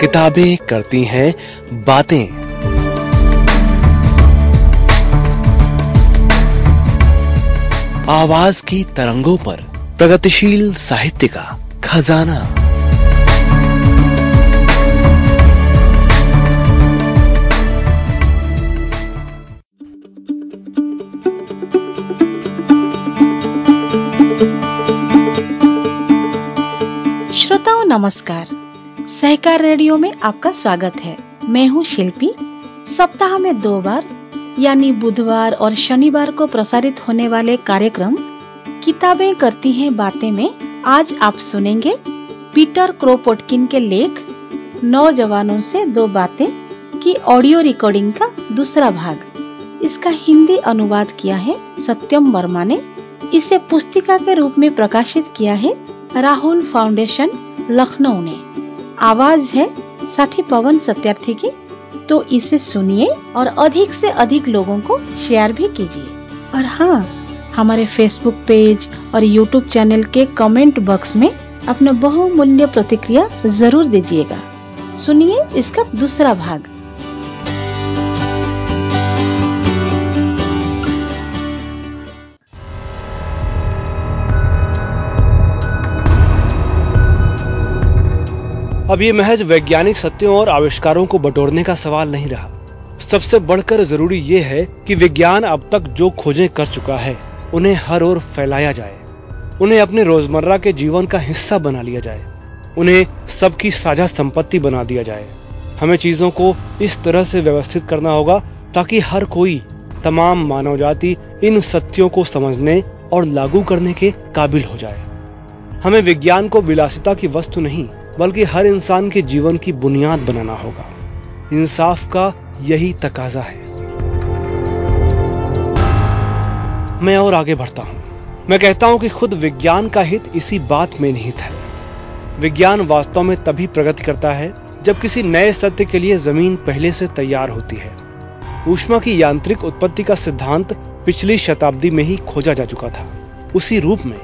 किताबें करती हैं बातें। आवाज़ की तरंगों पर प्रगतिशील साहित्य का खजाना। श्रोताओं नमस्कार। सहकार रेडियो में आपका स्वागत है। मैं हूँ शिल्पी। सप्ताह में दो बार, यानी बुधवार और शनिवार को प्रसारित होने वाले कार्यक्रम, किताबें करती हैं बातें में, आज आप सुनेंगे पीटर क्रोपोटकिन के लेख, नौजवानों से दो बातें, की ऑडियो रिकॉर्डिंग का दूसरा भाग। इसका हिंदी अनुवाद किया है सत्यम वर्मा ने। इसे पुस्तिका के रूप में प्रकाशित किया है राहुल फाउंडेशन, लखनऊ ने। आवाज़ है। साथी, पवन सत्यार्थी की। तो इसे सुनिए और अधिक से अधिक लोगों को शेयर भी कीजिए। और हाँ हमारे फेसबुक पेज और यूट्यूब चैनल के कमेंट बॉक्स में अपना बहुमूल्य प्रतिक्रिया ज़रूर दीजिएगा। सुनिए इसका दूसरा भाग। अब ये महज वैज्ञानिक सत्यों और आविष्कारों को बटोरने का सवाल नहीं रहा। सबसे बढ़कर ज़रूरी ये है कि विज्ञान अब तक जो खोजें कर चुका है, उन्हें हर ओर फैलाया जाए। उन्हें अपने रोज़मर्रा के जीवन का हिस्सा बना लिया जाए। उन्हें सबकी साझा संपत्ति बना दिया जाए। हमें चीज़ों को इस तरह से व्यवस्थित करना होगा ताकि हर कोई, तमाम मानव जाति इन सत्यों को समझने और लागू करने के काबिल हो जाए। हमें विज्ञान को विलासिता की वस्तु नहीं बल्कि हर इंसान के जीवन की बुनियाद बनाना होगा। इंसाफ का यही तकाजा है। मैं और आगे बढ़ता हूँ। मैं कहता हूँ कि खुद विज्ञान का हित इसी बात में निहित है। विज्ञान वास्तव में तभी प्रगति करता है जब किसी नए सत्य के लिए ज़मीन पहले से तैयार होती है। ऊष्मा की यांत्रिक उत्पत्ति का सिद्धांत पिछली शताब्दी में ही खोजा जा चुका था। उसी रूप में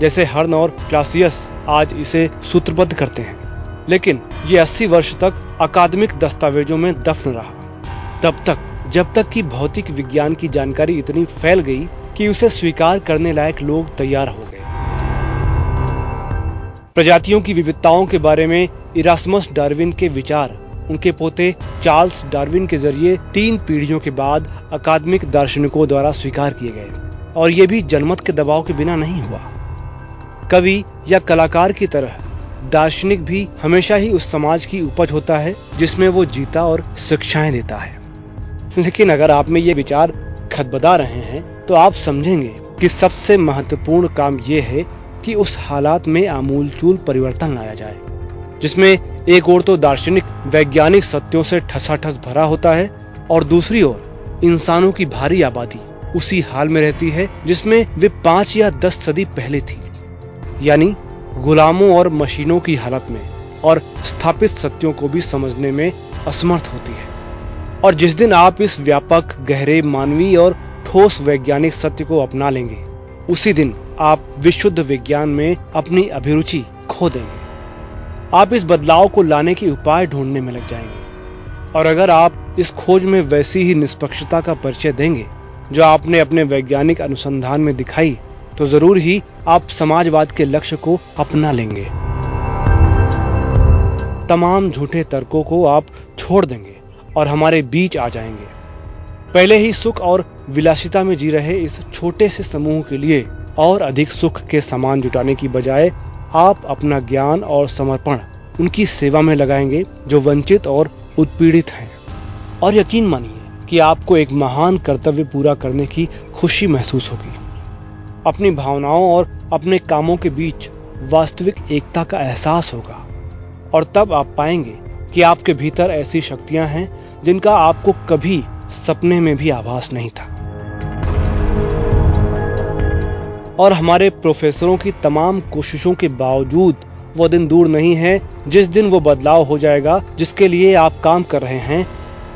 जैसे हर्न और क्लासियस आज इसे सूत्रबद्ध करते हैं। लेकिन ये 80 वर्ष तक अकादमिक दस्तावेजों में दफन रहा। तब तक, जब तक कि भौतिक विज्ञान की जानकारी इतनी फैल गई कि उसे स्वीकार करने लायक लोग तैयार हो गए। प्रजातियों की विविधताओं के बारे में इरासमस डार्विन के विचार, उनके पोते चार्ल्स डार्विन के ज़रिए तीन पीढ़ियों के बाद अकादमिक दार्शनिकों द्वारा स्वीकार किए गए। और ये भी जनमत के दबाव के बिना नहीं हुआ। कवि या कलाकार की तरह, दार्शनिक भी हमेशा ही उस समाज की उपज होता है, जिसमें वो जीता और शिक्षाएँ देता है। लेकिन अगर आप में ये विचार खदबदा रहे हैं तो आप समझेंगे कि सबसे महत्वपूर्ण काम ये है कि उस हालात में आमूलचूल परिवर्तन लाया जाए, जिसमें एक ओर तो दार्शनिक वैज्ञानिक सत्यों से ठसाठस भरा होता है, और दूसरी ओर इंसानों की भारी आबादी उसी हाल में रहती है जिसमें वे पाँच या दस सदी पहले थी। यानी गुलामों और मशीनों की हालत में और स्थापित सत्यों को भी समझने में असमर्थ होती है। और जिस दिन आप इस व्यापक, गहरे, मानवीय और ठोस वैज्ञानिक सत्य को अपना लेंगे, उसी दिन आप विशुद्ध विज्ञान में अपनी अभिरुचि खो देंगे। आप इस बदलाव को लाने के उपाय ढूँढने में लग जाएँगे। और अगर आप इस खोज में वैसी ही निष्पक्षता का परिचय देंगे, जो आपने अपने वैज्ञानिक अनुसंधान में दिखाई तो ज़रूर ही आप समाजवाद के लक्ष्य को अपना लेंगे। तमाम झूठे तर्कों को आप छोड़ देंगे और हमारे बीच आ जाएँगे। पहले ही सुख और विलासिता में जी रहे इस छोटे से समूह के लिए और अधिक सुख के सामान जुटाने की बजाय आप अपना ज्ञान और समर्पण उनकी सेवा में लगाएँगे जो वंचित और उत्पीड़ित हैं। और यकीन मानिए कि आपको एक महान कर्तव्य पूरा करने की खुशी महसूस होगी। अपनी भावनाओं और अपने कामों के बीच वास्तविक एकता का एहसास होगा। और तब आप पाएँगे कि आपके भीतर ऐसी शक्तियाँ हैं जिनका आपको कभी सपने में भी आभास नहीं था। और हमारे प्रोफेसरों की तमाम कोशिशों के बावजूद वो दिन दूर नहीं है, जिस दिन वो बदलाव हो जाएगा, जिसके लिए आप काम कर रहे हैं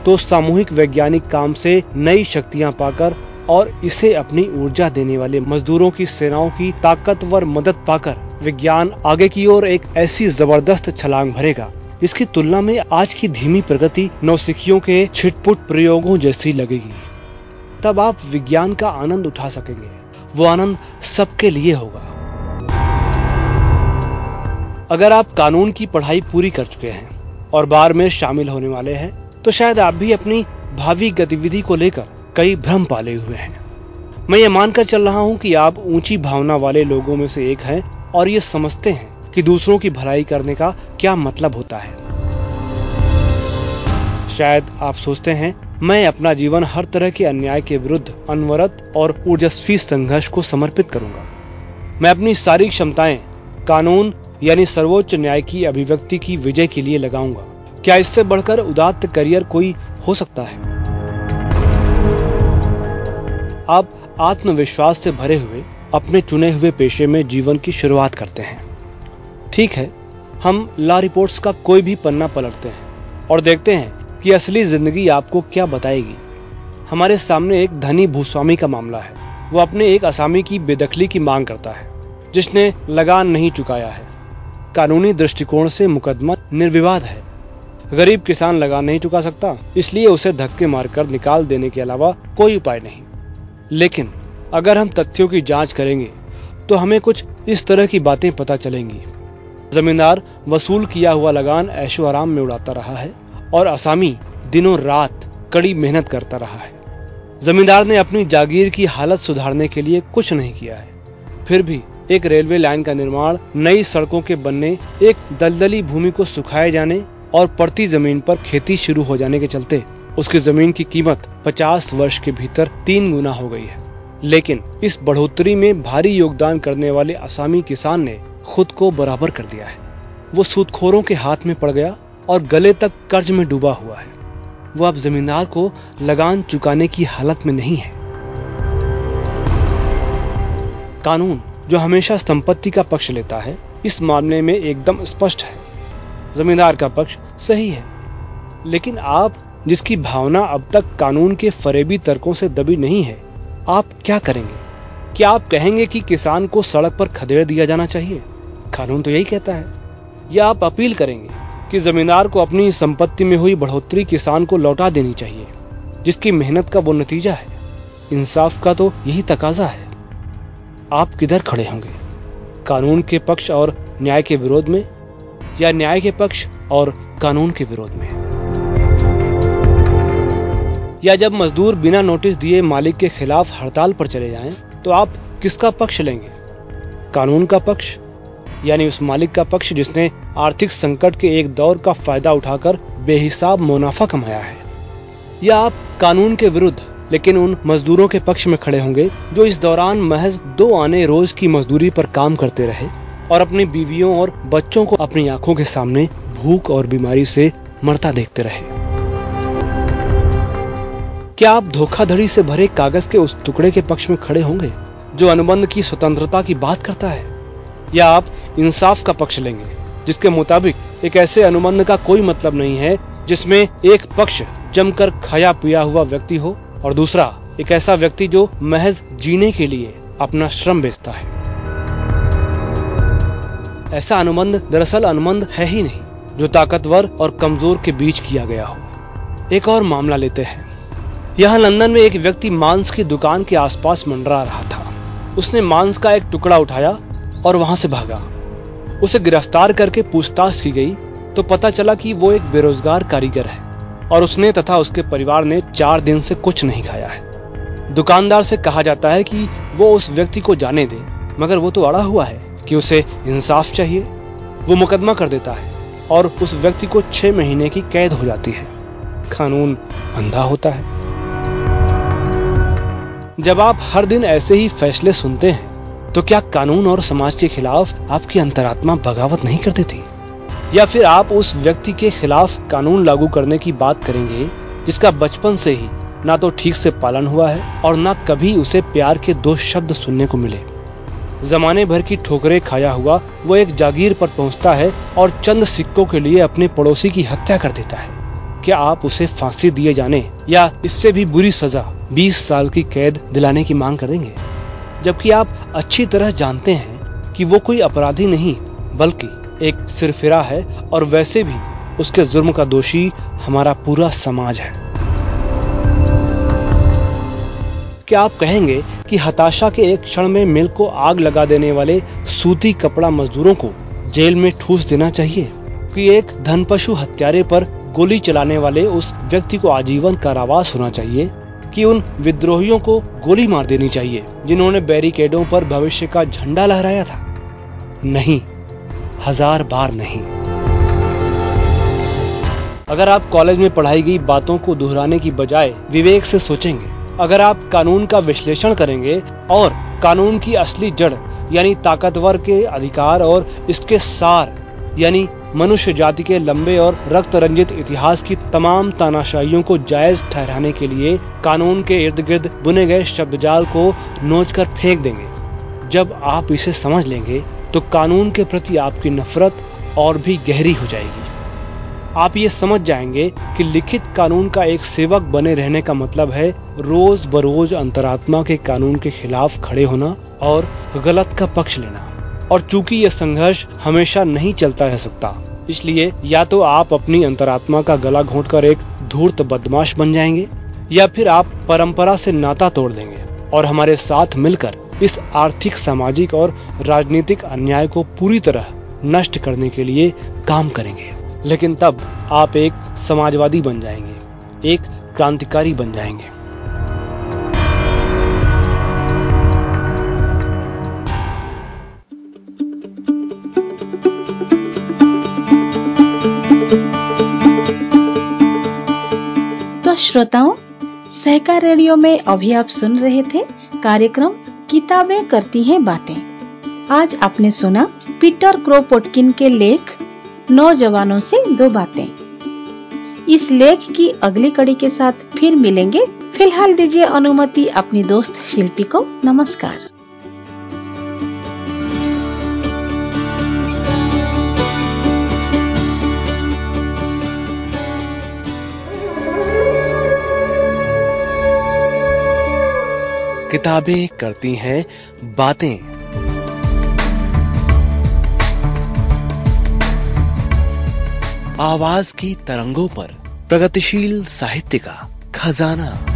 तो सामूहिक वैज्ञानिक काम से नई शक्तियाँ पाकर और इसे अपनी ऊर्जा देने वाले मजदूरों की सेनाओं की ताकतवर मदद पाकर विज्ञान आगे की ओर एक ऐसी ज़बरदस्त छलांग भरेगा। इसकी तुलना में आज की धीमी प्रगति नौसिखियों के छिटपुट प्रयोगों जैसी लगेगी। तब आप विज्ञान का आनंद उठा सकेंगे। वो आनंद सबके लिए होगा। अगर आप कानून की पढ़ाई पूरी कर चुके हैं और बार में शामिल होने वाले हैं तो शायद आप भी अपनी भावी गतिविधि को लेकर कई भ्रम पाले हुए हैं। मैं ये मानकर चल रहा हूँ कि आप ऊँची भावना वाले लोगों में से एक हैं और ये समझते हैं कि दूसरों की भलाई करने का क्या मतलब होता है। शायद आप सोचते हैं, मैं अपना जीवन हर तरह के अन्याय के विरुद्ध अनवरत और ऊर्जस्वी संघर्ष को समर्पित करूँगा। मैं अपनी सारी क्षमताएँ, कानून यानी सर्वोच्च न्याय की अभिव्यक्ति की विजय के लिए लगाऊँगा। क्या इससे बढ़कर उदात्त करियर कोई हो सकता है? आप आत्मविश्वास से भरे हुए, अपने चुने हुए पेशे में जीवन की शुरुआत करते हैं। ठीक है, हम ला रिपोर्ट्स का कोई भी पन्ना पलटते हैं और देखते हैं कि असली ज़िंदगी आपको क्या बताएगी। हमारे सामने एक धनी भूस्वामी का मामला है। वो अपने एक असामी की बेदखली की मांग करता है, जिसने लगान नहीं चुकाया है। कानूनी दृष्टिकोण से मुकदमा निर्विवाद है। गरीब किसान लगान नहीं चुका सकता, इसलिए उसे धक्के मारकर निकाल देने के अलावा कोई उपाय नहीं। लेकिन अगर हम तथ्यों की जाँच करेंगे तो हमें कुछ इस तरह की बातें पता चलेंगी। जमींदार वसूल किया हुआ लगान ऐशो आराम में उड़ाता रहा है और असामी दिनों रात कड़ी मेहनत करता रहा है। जमींदार ने अपनी जागीर की हालत सुधारने के लिए कुछ नहीं किया है। फिर भी एक रेलवे लाइन का निर्माण, नई सड़कों के बनने, एक दलदली भूमि को सुखाए जाने और पड़ती ज़मीन पर खेती शुरू हो जाने के चलते उसकी ज़मीन की कीमत 50 वर्ष के भीतर तीन गुना हो गई है। लेकिन इस बढ़ोतरी में भारी योगदान करने वाले असामी किसान ने खुद को बराबर कर दिया है। वो सूदखोरों के हाथ में पड़ गया और गले तक कर्ज में डूबा हुआ है। वो अब जमींदार को लगान चुकाने की हालत में नहीं है। कानून, जो हमेशा संपत्ति का पक्ष लेता है, इस मामले में एकदम स्पष्ट है। जमींदार का पक्ष सही है। लेकिन आप जिसकी भावना अब तक कानून के फरेबी तर्कों से दबी नहीं है। आप क्या करेंगे? क्या आप कहेंगे कि किसान को सड़क पर खदेड़ दिया जाना चाहिए? कानून तो यही कहता है। या आप अपील करेंगे कि जमींदार को अपनी संपत्ति में हुई बढ़ोतरी किसान को लौटा देनी चाहिए, जिसकी मेहनत का वो नतीजा है। इंसाफ का तो यही तकाजा है। आप किधर खड़े होंगे? कानून के पक्ष और न्याय के विरोध में या न्याय के पक्ष और कानून के विरोध में? या जब मजदूर बिना नोटिस दिए मालिक के खिलाफ हड़ताल पर चले जाएँ, तो आप किसका पक्ष लेंगे? कानून का पक्ष? यानी उस मालिक का पक्ष जिसने आर्थिक संकट के एक दौर का फ़ायदा उठाकर बेहिसाब मुनाफा कमाया है? या आप कानून के विरुद्ध लेकिन उन मजदूरों के पक्ष में खड़े होंगे जो इस दौरान महज दो आने रोज की मजदूरी पर काम करते रहे और अपनी बीवियों और बच्चों को अपनी आँखों के सामने भूख और बीमारी से मरता देखते रहे? क्या आप धोखाधड़ी से भरे कागज़ के उस टुकड़े के पक्ष में खड़े होंगे, जो अनुबंध की स्वतंत्रता की बात करता है? या आप इंसाफ का पक्ष लेंगे, जिसके मुताबिक एक ऐसे अनुबंध का कोई मतलब नहीं है, जिसमें एक पक्ष जमकर खाया पिया हुआ व्यक्ति हो, और दूसरा, एक ऐसा व्यक्ति जो महज जीने के लिए अपना श्रम बेचता है? ऐसा अनुबंध दरअसल अनुबंध है ही नहीं, जो ताकतवर और कमज़ोर के बीच किया गया हो। एक और मामला लेते हैं। यहाँ लंदन में एक व्यक्ति मांस की दुकान के आसपास मंडरा रहा था। उसने मांस का एक टुकड़ा उठाया और वहाँ से भागा। उसे गिरफ़्तार करके पूछताछ की गई तो पता चला कि वो एक बेरोजगार कारीगर है और उसने तथा उसके परिवार ने चार दिन से कुछ नहीं खाया है। दुकानदार से कहा जाता है कि वो उस व्यक्ति को जाने दे, मगर वो तो अड़ा हुआ है कि उसे इंसाफ चाहिए, वो मुकदमा कर देता है और उस व्यक्ति को छह महीने की कैद हो जाती है। कानून अंधा होता है। जब आप हर दिन ऐसे ही फैसले सुनते हैं तो क्या कानून और समाज के खिलाफ आपकी अंतरात्मा बगावत नहीं कर देती या फिर आप उस व्यक्ति के खिलाफ कानून लागू करने की बात करेंगे, जिसका बचपन से ही ना तो ठीक से पालन हुआ है और ना कभी उसे प्यार के दो शब्द सुनने को मिले? जमाने भर की ठोकरें खाया हुआ, वो एक जागीर पर पहुँचता है और चंद सिक्कों के लिए अपने पड़ोसी की हत्या कर देता है। क्या आप उसे फांसी दिए जाने या इससे भी बुरी सजा 20 साल की कैद दिलाने की मांग करेंगे? जबकि आप अच्छी तरह जानते हैं कि वो कोई अपराधी नहीं, बल्कि एक सिरफिरा है और वैसे भी उसके जुर्म का दोषी हमारा पूरा समाज है। क्या आप कहेंगे कि हताशा के एक क्षण में मिल को आग लगा देने वाले सूती कपड़ा मजदूरों को जेल में ठूस देना चाहिए? कि एक धनपशु हत्यारे पर गोली चलाने वाले उस व्यक्ति को आजीवन कारावास होना चाहिए, कि उन विद्रोहियों को गोली मार देनी चाहिए, जिन्होंने बैरिकेडों पर भविष्य का झंडा लहराया था। नहीं, हज़ार बार नहीं। अगर आप कॉलेज में पढ़ाई गई बातों को दोहराने की बजाय विवेक से सोचेंगे, अगर आप कानून का विश्लेषण करेंगे और कानून की असली जड़, यानी ताकतवर के अधिकार और इसके सार, यानी मनुष्य जाति के लंबे और रक्त रंजित इतिहास की तमाम तानाशाहियों को जायज़ ठहराने के लिए कानून के इर्द गिर्द बुने गए शब्दजाल को नोच कर फेंक देंगे। जब आप इसे समझ लेंगे तो कानून के प्रति आपकी नफरत और भी गहरी हो जाएगी। आप ये समझ जाएँगे कि लिखित कानून का एक सेवक बने रहने का मतलब है रोज बरोज अंतरात्मा के कानून के खिलाफ खड़े होना और गलत का पक्ष लेना। और चूँकि यह संघर्ष हमेशा नहीं चलता रह सकता, इसलिए या तो आप अपनी अंतरात्मा का गला घोंटकर एक धूर्त बदमाश बन जाएँगे, या फिर आप परंपरा से नाता तोड़ देंगे और हमारे साथ मिलकर इस आर्थिक, सामाजिक और राजनीतिक अन्याय को पूरी तरह नष्ट करने के लिए काम करेंगे। लेकिन तब आप एक समाजवादी बन जाएँगे, एक क्रांतिकारी बन जाएँगे। श्रोताओं सहकार रेडियो में अभी आप सुन रहे थे कार्यक्रम किताबें करती हैं बातें। आज आपने सुना पीटर क्रोपोटकिन के लेख नौजवानों से दो बातें। इस लेख की अगली कड़ी के साथ फिर मिलेंगे। फ़िलहाल दीजिए अनुमति अपनी दोस्त शिल्पी को। नमस्कार। किताबें करती हैं बातें। आवाज़ की तरंगों पर प्रगतिशील साहित्य का खजाना।